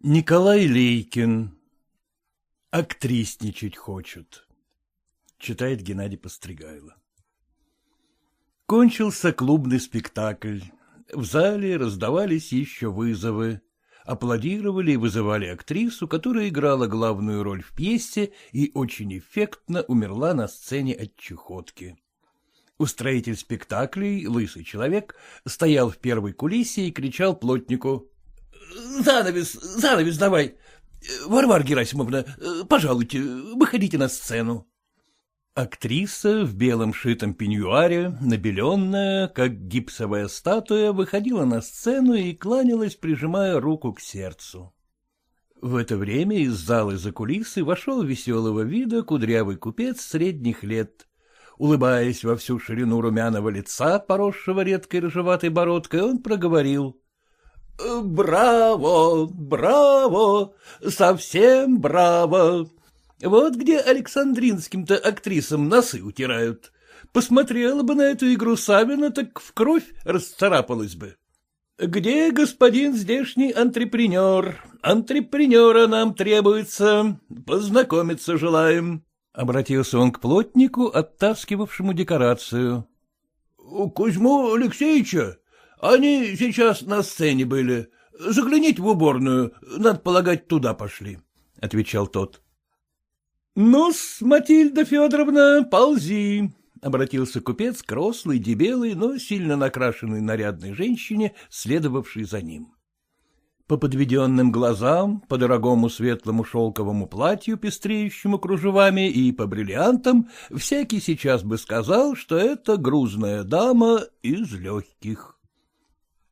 Николай Лейкин. Актрисничать хочет. Читает Геннадий Постригайло. Кончился клубный спектакль. В зале раздавались еще вызовы. Аплодировали и вызывали актрису, которая играла главную роль в пьесе и очень эффектно умерла на сцене от чехотки. Устроитель спектаклей, лысый человек, стоял в первой кулисе и кричал плотнику. Занавес, занавес давай. Варвара Герасимовна, пожалуйте, выходите на сцену. Актриса в белом шитом пеньюаре, набеленная, как гипсовая статуя, выходила на сцену и кланялась, прижимая руку к сердцу. В это время из зала за кулисы вошел веселого вида кудрявый купец средних лет. Улыбаясь во всю ширину румяного лица, поросшего редкой рыжеватой бородкой, он проговорил. — Браво, браво, совсем браво. Вот где Александринским-то актрисам носы утирают. Посмотрела бы на эту игру Савина, так в кровь расцарапалась бы. Где господин здешний антрепренер? Антрепренера нам требуется, познакомиться желаем. Обратился он к плотнику, оттаскивавшему декорацию. — Кузьму Алексеевича, они сейчас на сцене были. Загляните в уборную, надо полагать, туда пошли, — отвечал тот. — Ну-с, Матильда Федоровна, ползи, — обратился купец к рослой, дебелой, но сильно накрашенной нарядной женщине, следовавшей за ним. По подведенным глазам, по дорогому светлому шелковому платью, пестреющему кружевами, и по бриллиантам, всякий сейчас бы сказал, что это грузная дама из легких. —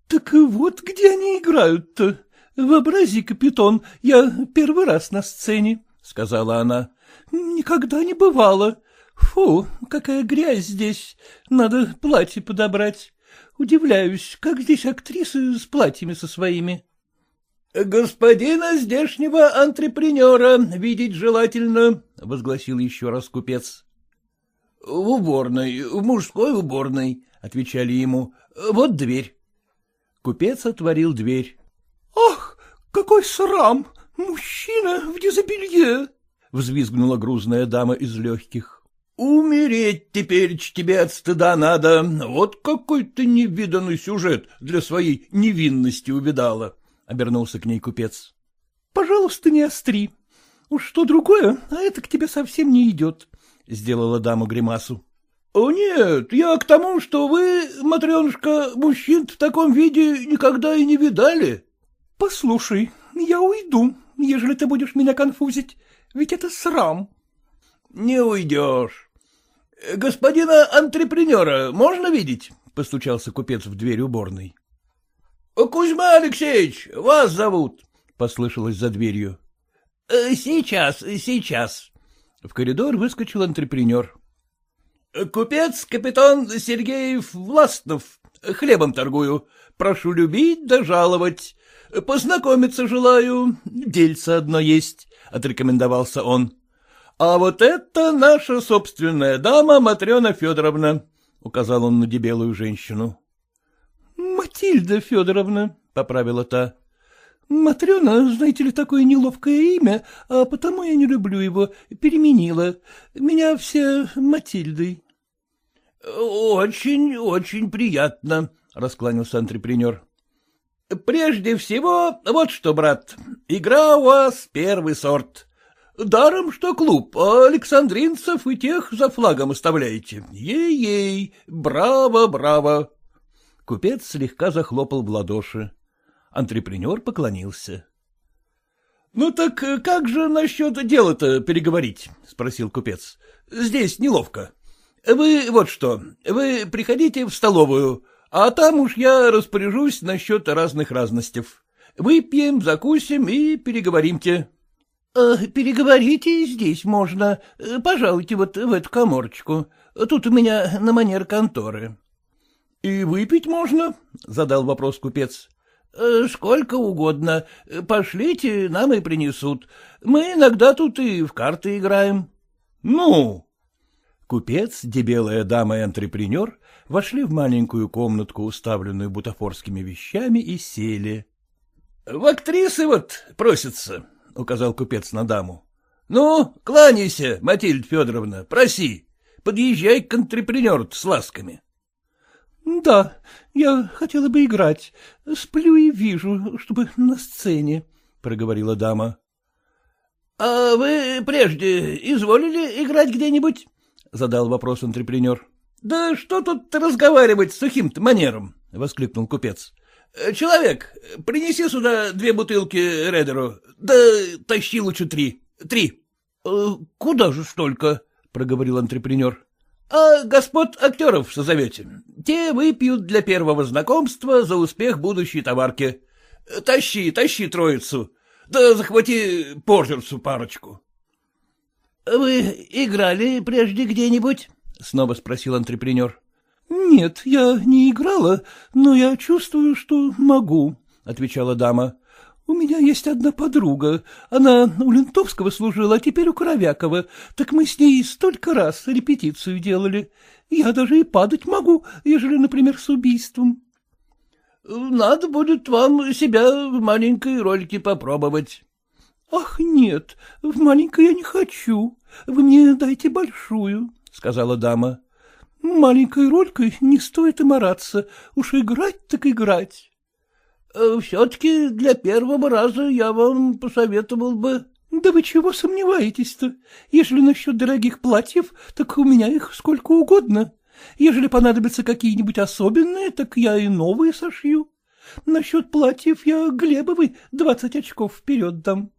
Так вот где они играют-то. Вообрази, капитан, я первый раз на сцене, — сказала она. — Никогда не бывало. Фу, какая грязь здесь. Надо платье подобрать. Удивляюсь, как здесь актрисы с платьями со своими. — Господина здешнего антрепренера видеть желательно, — возгласил еще раз купец. — В уборной, в мужской уборной, — отвечали ему. — Вот дверь. Купец отворил дверь. — Ах, какой срам! Мужчина в дезобелье! — взвизгнула грузная дама из легких. — Умереть теперь тебе от стыда надо. Вот какой ты невиданный сюжет для своей невинности увидала, — обернулся к ней купец. — Пожалуйста, не остри. Уж что другое, а это к тебе совсем не идет, — сделала дама гримасу. — Нет, я к тому, что вы, Матренушка, мужчин в таком виде никогда и не видали. — Послушай, я уйду, ежели ты будешь меня конфузить, ведь это срам. — Не уйдешь. — Господина антрепренера можно видеть? — постучался купец в дверь уборной. — Кузьма Алексеевич, вас зовут, — послышалось за дверью. «Э, — Сейчас, сейчас. В коридор выскочил антрепренер. — Купец капитан Сергеев Властнов, хлебом торгую. Прошу любить да жаловать. Познакомиться желаю, дельце одно есть, — отрекомендовался он. — А вот это наша собственная дама Матрена Федоровна, — указал он на дебелую женщину. — Матильда Федоровна, — поправила та. — Матрена, знаете ли, такое неловкое имя, а потому я не люблю его, переменила. Меня все Матильдой. — Очень, очень приятно, — раскланялся антрепренер. — Прежде всего, вот что, брат, игра у вас первый сорт. Даром, что клуб, а Александринцев и тех за флагом оставляете. Ей-ей, браво, браво. Купец слегка захлопал в ладоши. Антрепренер поклонился. — Ну так как же насчет дела-то переговорить? — спросил купец. — Здесь неловко. Вы вот что, вы приходите в столовую, а там уж я распоряжусь насчет разных разностей. Выпьем, закусим и переговоримте. «Э, — Переговорите здесь можно. Пожалуйте вот в эту коморочку. Тут у меня на манер конторы. — И выпить можно? — задал вопрос купец. «Э, — Сколько угодно. Пошлите, нам и принесут. Мы иногда тут и в карты играем. — Ну, Купец, дебелая дама и антрепренер вошли в маленькую комнатку, уставленную бутафорскими вещами, и сели. — В актрисы вот просится, — указал купец на даму. — Ну, кланяйся, Матильда Федоровна, проси. Подъезжай к контрепренеру с ласками. — Да, я хотела бы играть. Сплю и вижу, чтобы на сцене, — проговорила дама. — А вы прежде изволили играть где-нибудь? — задал вопрос антрепренер. — Да что тут разговаривать с сухим-то манером? — воскликнул купец. — Человек, принеси сюда две бутылки Редеру, да тащи лучше три. Три. Э, — Куда же столько? — проговорил антрепренер. — А господ актеров созовете. Те выпьют для первого знакомства за успех будущей товарки. Тащи, тащи троицу. Да захвати поржерцу парочку. — Вы играли прежде где-нибудь? — снова спросил антрепренер. — Нет, я не играла, но я чувствую, что могу, — отвечала дама. — У меня есть одна подруга. Она у Лентовского служила, а теперь у Коровякова. Так мы с ней столько раз репетицию делали. Я даже и падать могу, ежели, например, с убийством. — Надо будет вам себя в маленькой рольке попробовать. — Ах, нет, в маленькой я не хочу. Вы мне дайте большую, — сказала дама. Маленькой ролькой не стоит и мараться, уж играть так играть. Э, — Все-таки для первого раза я вам посоветовал бы... — Да вы чего сомневаетесь-то? Ежели насчет дорогих платьев, так у меня их сколько угодно. Ежели понадобятся какие-нибудь особенные, так я и новые сошью. Насчет платьев я Глебовой двадцать очков вперед дам.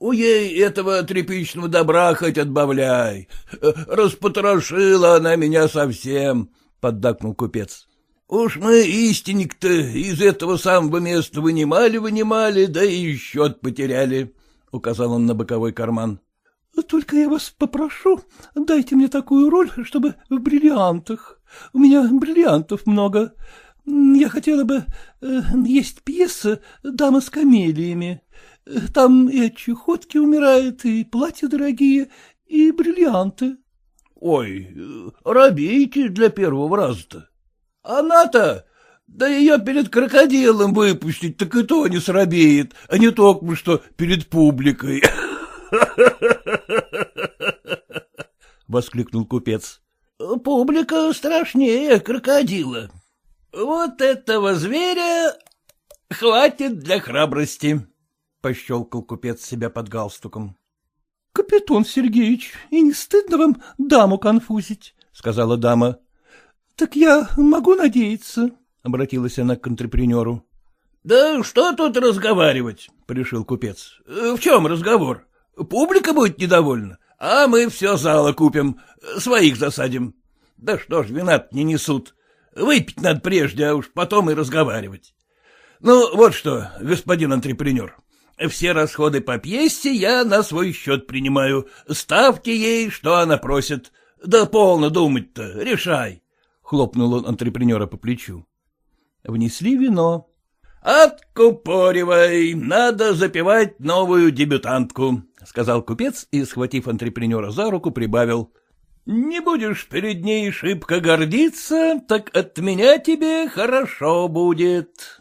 У ей этого тряпичного добра хоть отбавляй. Распотрошила она меня совсем, — поддакнул купец. Уж мы истинник-то из этого самого места вынимали-вынимали, да и счет потеряли, — указал он на боковой карман. — Только я вас попрошу, дайте мне такую роль, чтобы в бриллиантах. У меня бриллиантов много. Я хотела бы... Э, есть пьеса «Дама с камелиями». Там и от чехотки умирает, и платья дорогие, и бриллианты. — Ой, робейте для первого раза-то. Она-то, да ее перед крокодилом выпустить, так и то не срабеет, а не только что перед публикой. — воскликнул купец. — Публика страшнее крокодила. Вот этого зверя хватит для храбрости. — пощелкал купец себя под галстуком. — Капитон Сергеевич, и не стыдно вам даму конфузить? — сказала дама. — Так я могу надеяться? — обратилась она к контрепренеру. — Да что тут разговаривать? — пришел купец. — В чем разговор? Публика будет недовольна, а мы все зало купим, своих засадим. Да что ж, вина не несут. Выпить надо прежде, а уж потом и разговаривать. Ну, вот что, господин антрепренер, все расходы по пьесе я на свой счет принимаю. Ставьте ей, что она просит. Да полно думать-то, решай. Хлопнул он антрепренера по плечу. Внесли вино. — Откупоривай, надо запивать новую дебютантку, — сказал купец и, схватив антрепренера за руку, прибавил. — Не будешь перед ней шибко гордиться, так от меня тебе хорошо будет.